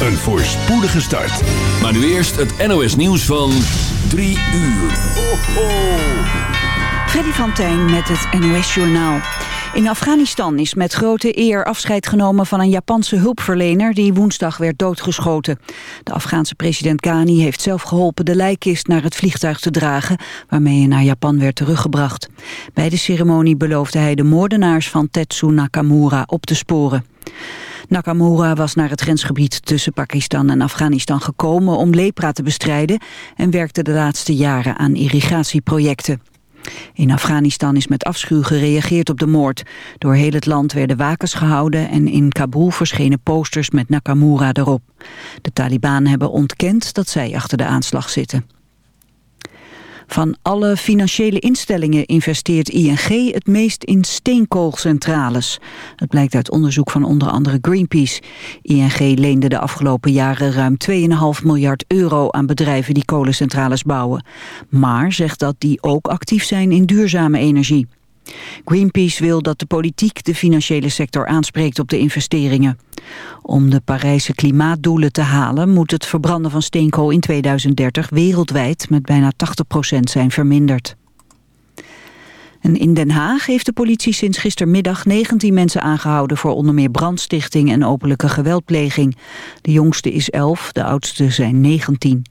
een voorspoedige start. Maar nu eerst het NOS nieuws van 3 uur. Ho, ho. Freddy van Tijn met het NOS Journaal. In Afghanistan is met grote eer afscheid genomen van een Japanse hulpverlener die woensdag werd doodgeschoten. De Afghaanse president Ghani heeft zelf geholpen de lijkkist naar het vliegtuig te dragen waarmee hij naar Japan werd teruggebracht. Bij de ceremonie beloofde hij de moordenaars van Tetsu Nakamura op te sporen. Nakamura was naar het grensgebied tussen Pakistan en Afghanistan gekomen om lepra te bestrijden en werkte de laatste jaren aan irrigatieprojecten. In Afghanistan is met afschuw gereageerd op de moord. Door heel het land werden wakens gehouden en in Kabul verschenen posters met Nakamura erop. De Taliban hebben ontkend dat zij achter de aanslag zitten. Van alle financiële instellingen investeert ING het meest in steenkoolcentrales. Het blijkt uit onderzoek van onder andere Greenpeace. ING leende de afgelopen jaren ruim 2,5 miljard euro aan bedrijven die kolencentrales bouwen. Maar zegt dat die ook actief zijn in duurzame energie. Greenpeace wil dat de politiek de financiële sector aanspreekt op de investeringen. Om de Parijse klimaatdoelen te halen moet het verbranden van steenkool in 2030 wereldwijd met bijna 80% zijn verminderd. En in Den Haag heeft de politie sinds gistermiddag 19 mensen aangehouden voor onder meer brandstichting en openlijke geweldpleging. De jongste is 11, de oudste zijn 19.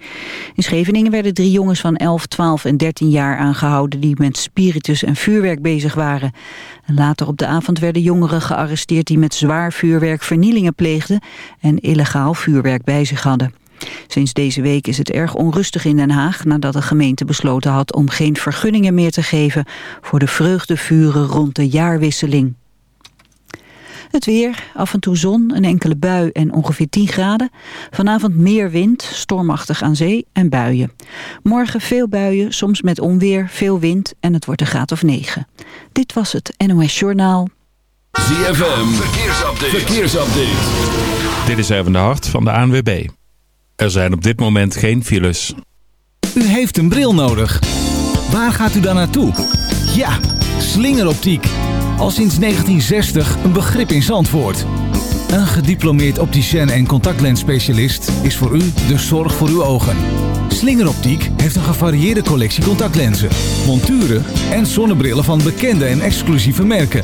In Scheveningen werden drie jongens van 11, 12 en 13 jaar aangehouden die met spiritus en vuurwerk bezig waren. En later op de avond werden jongeren gearresteerd die met zwaar vuurwerk vernielingen pleegden en illegaal vuurwerk bij zich hadden. Sinds deze week is het erg onrustig in Den Haag... nadat de gemeente besloten had om geen vergunningen meer te geven... voor de vreugdevuren rond de jaarwisseling. Het weer, af en toe zon, een enkele bui en ongeveer 10 graden. Vanavond meer wind, stormachtig aan zee en buien. Morgen veel buien, soms met onweer, veel wind en het wordt een graad of 9. Dit was het NOS Journaal. ZFM, verkeersupdate. verkeersupdate. Dit is even de hart van de ANWB. Er zijn op dit moment geen files. U heeft een bril nodig. Waar gaat u dan naartoe? Ja, slingeroptiek. Al sinds 1960 een begrip in Zandvoort. Een gediplomeerd opticien en contactlensspecialist is voor u de zorg voor uw ogen. Slingeroptiek heeft een gevarieerde collectie contactlenzen, monturen en zonnebrillen van bekende en exclusieve merken.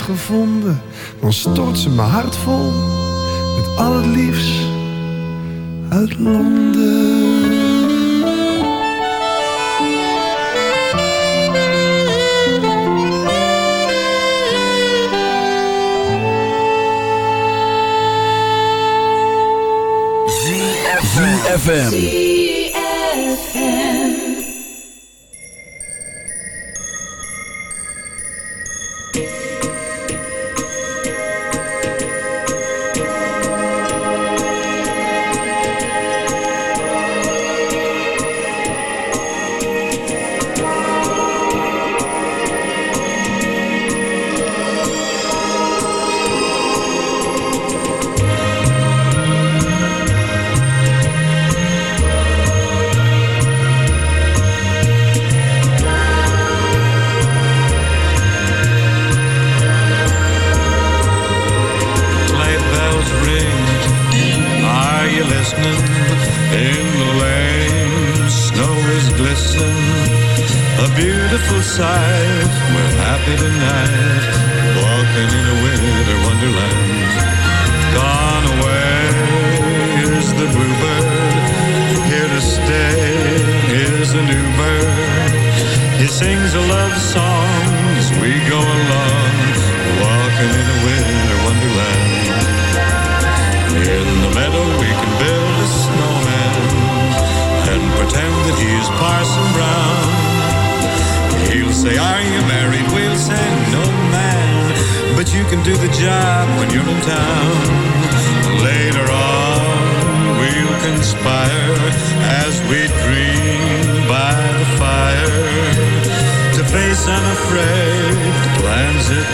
Gevonden, dan stort ze mijn hart vol met al het liefst uit Londen. ZFM. sleigh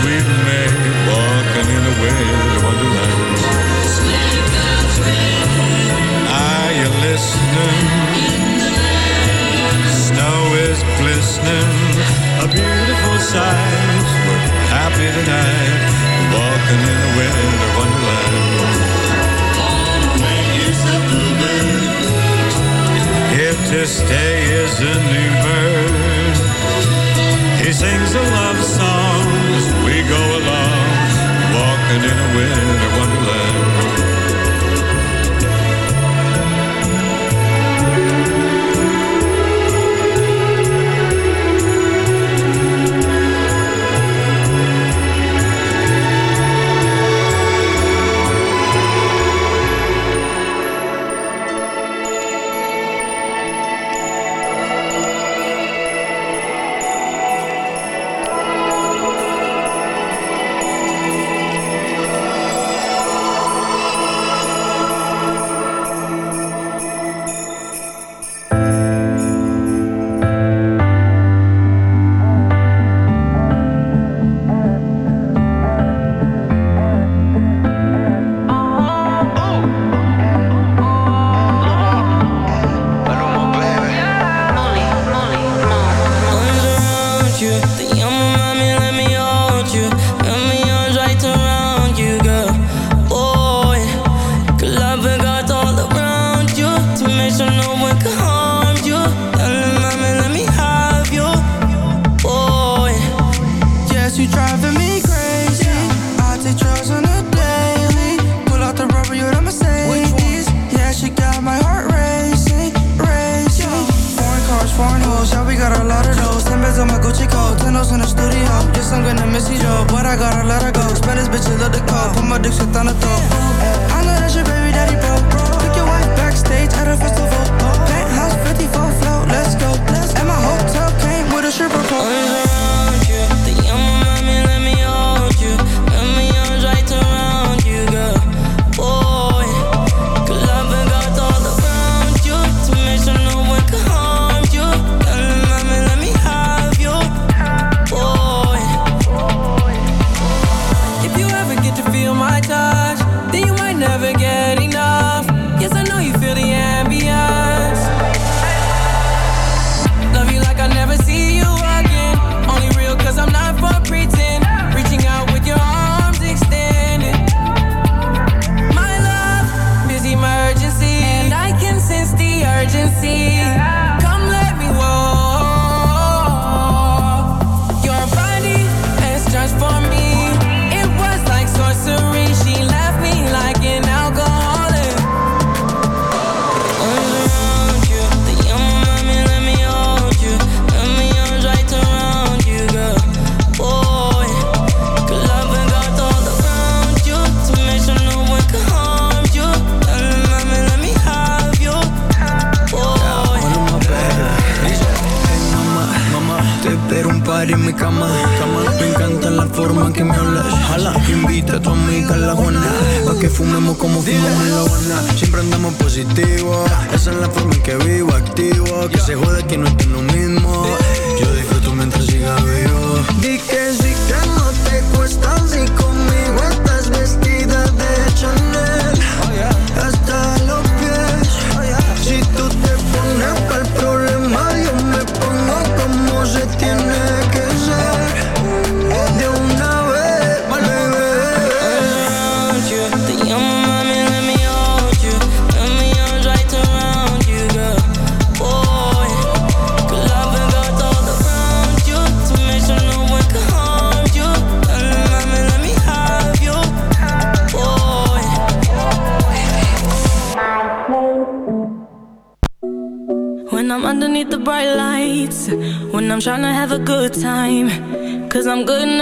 we've made.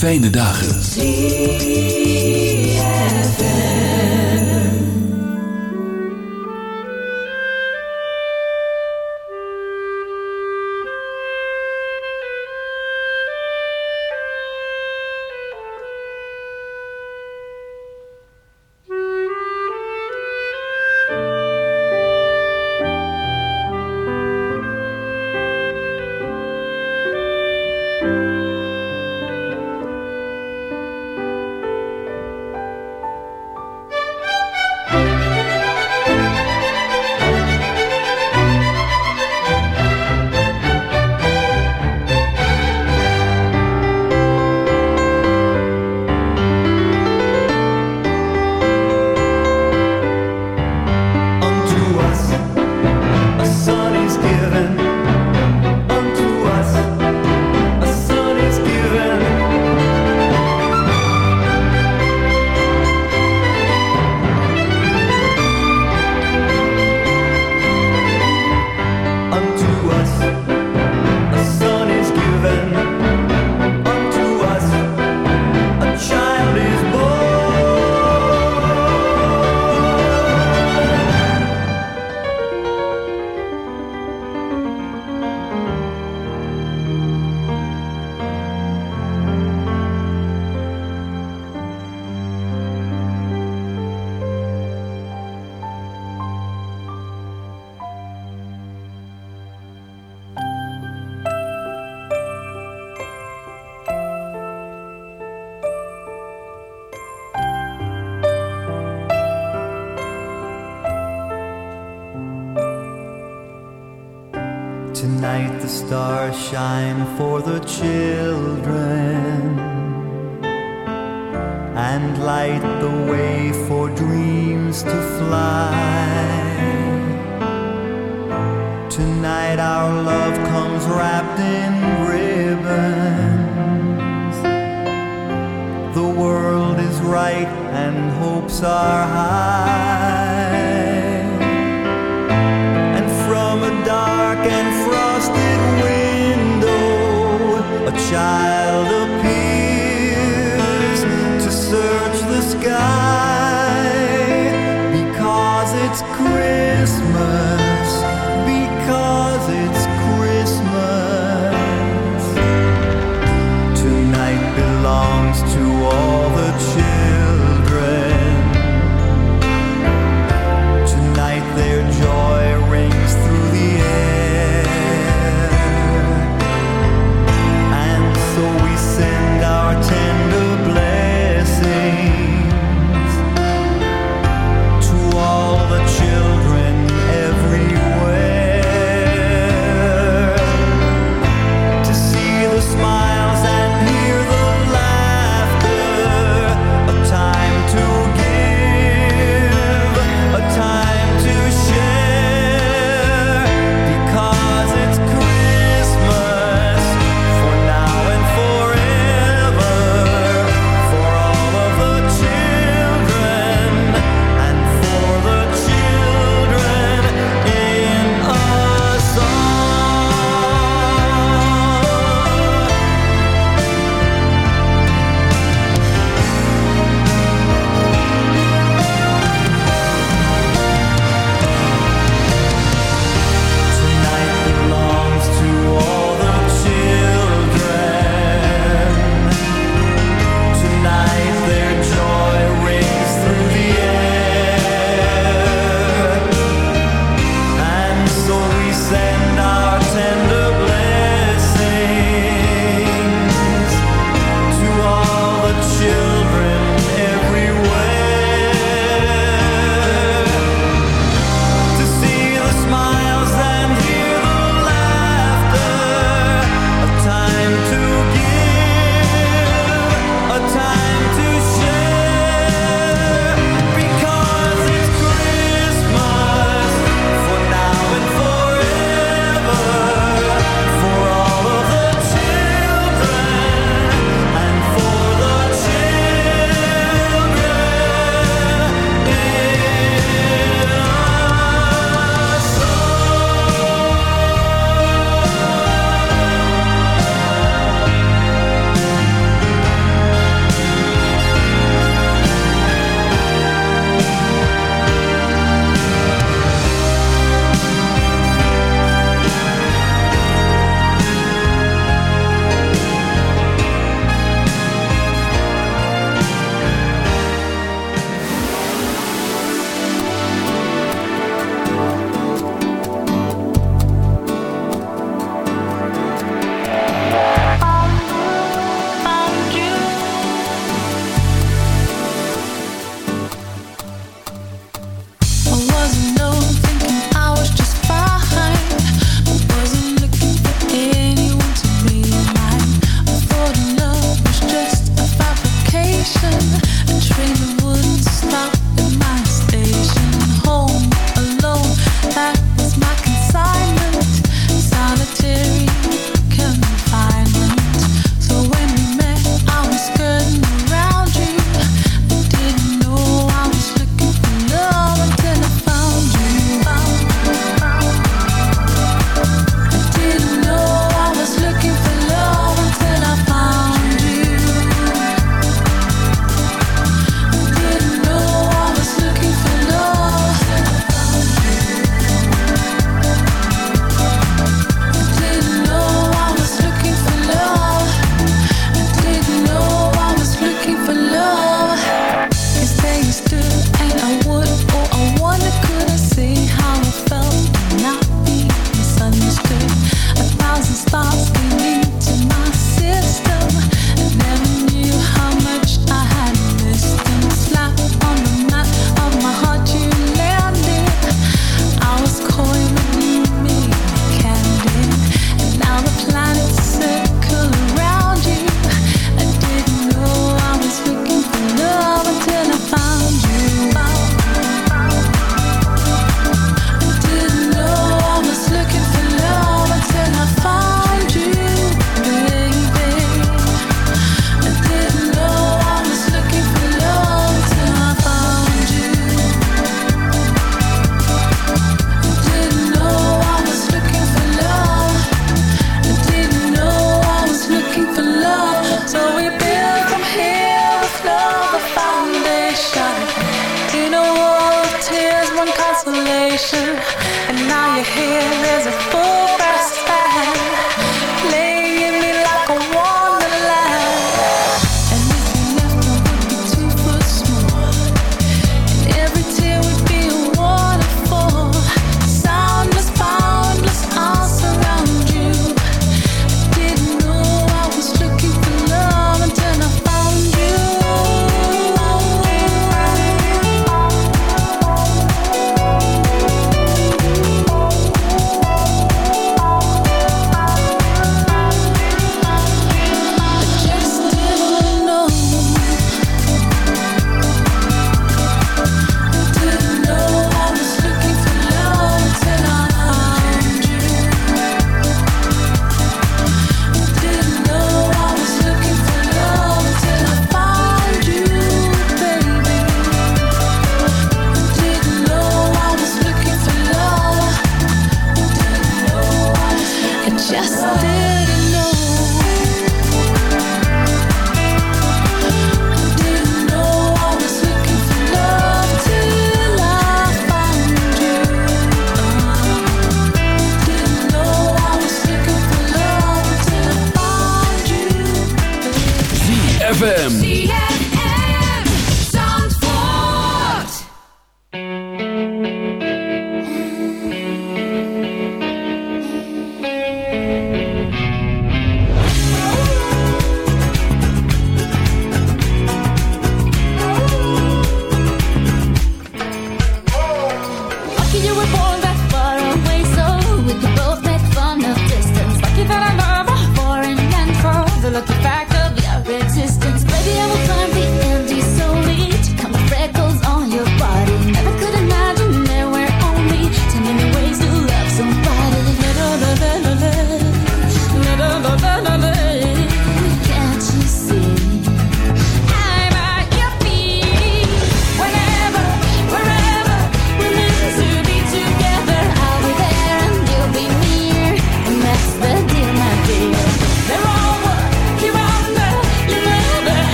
Fijne.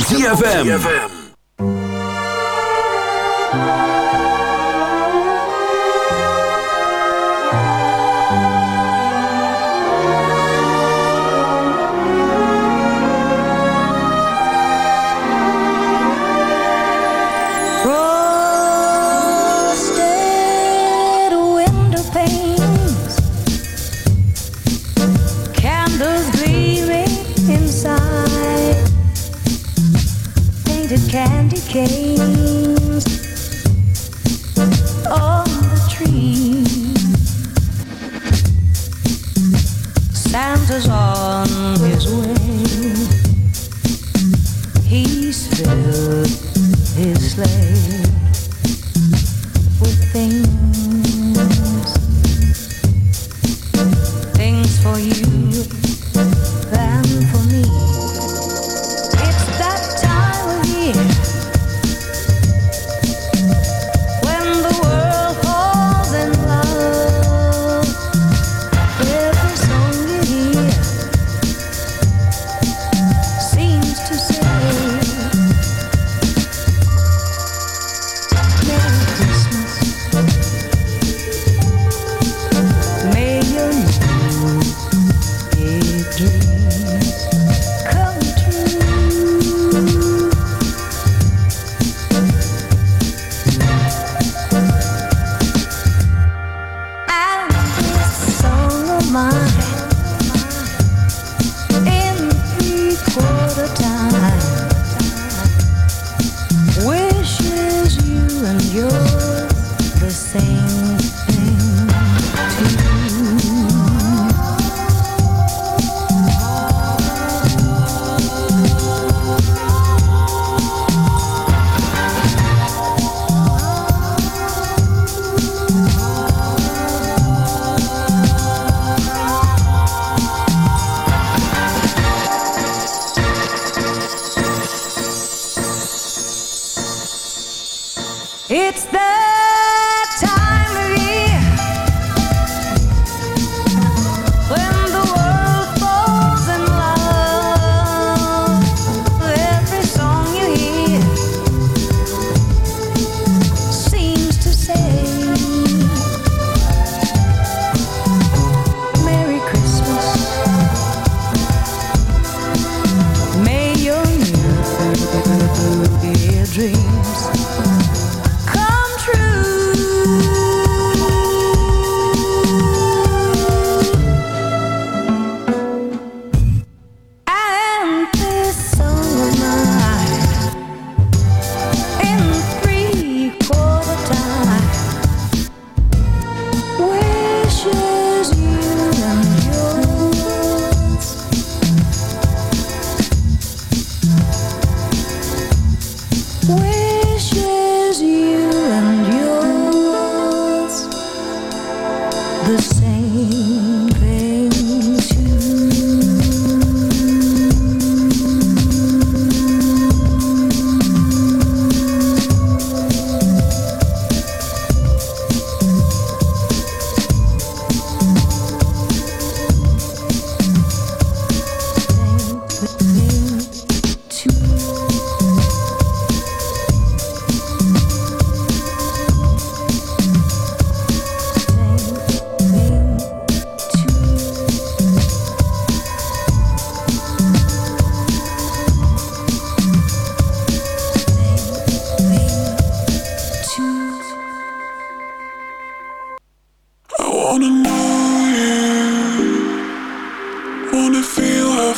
ZFM. candy canes on the tree. Santa's all.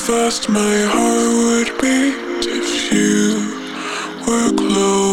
Fast my heart would beat if you were close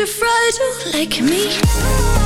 a fragile like me.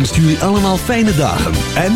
wenst je allemaal fijne dagen. En...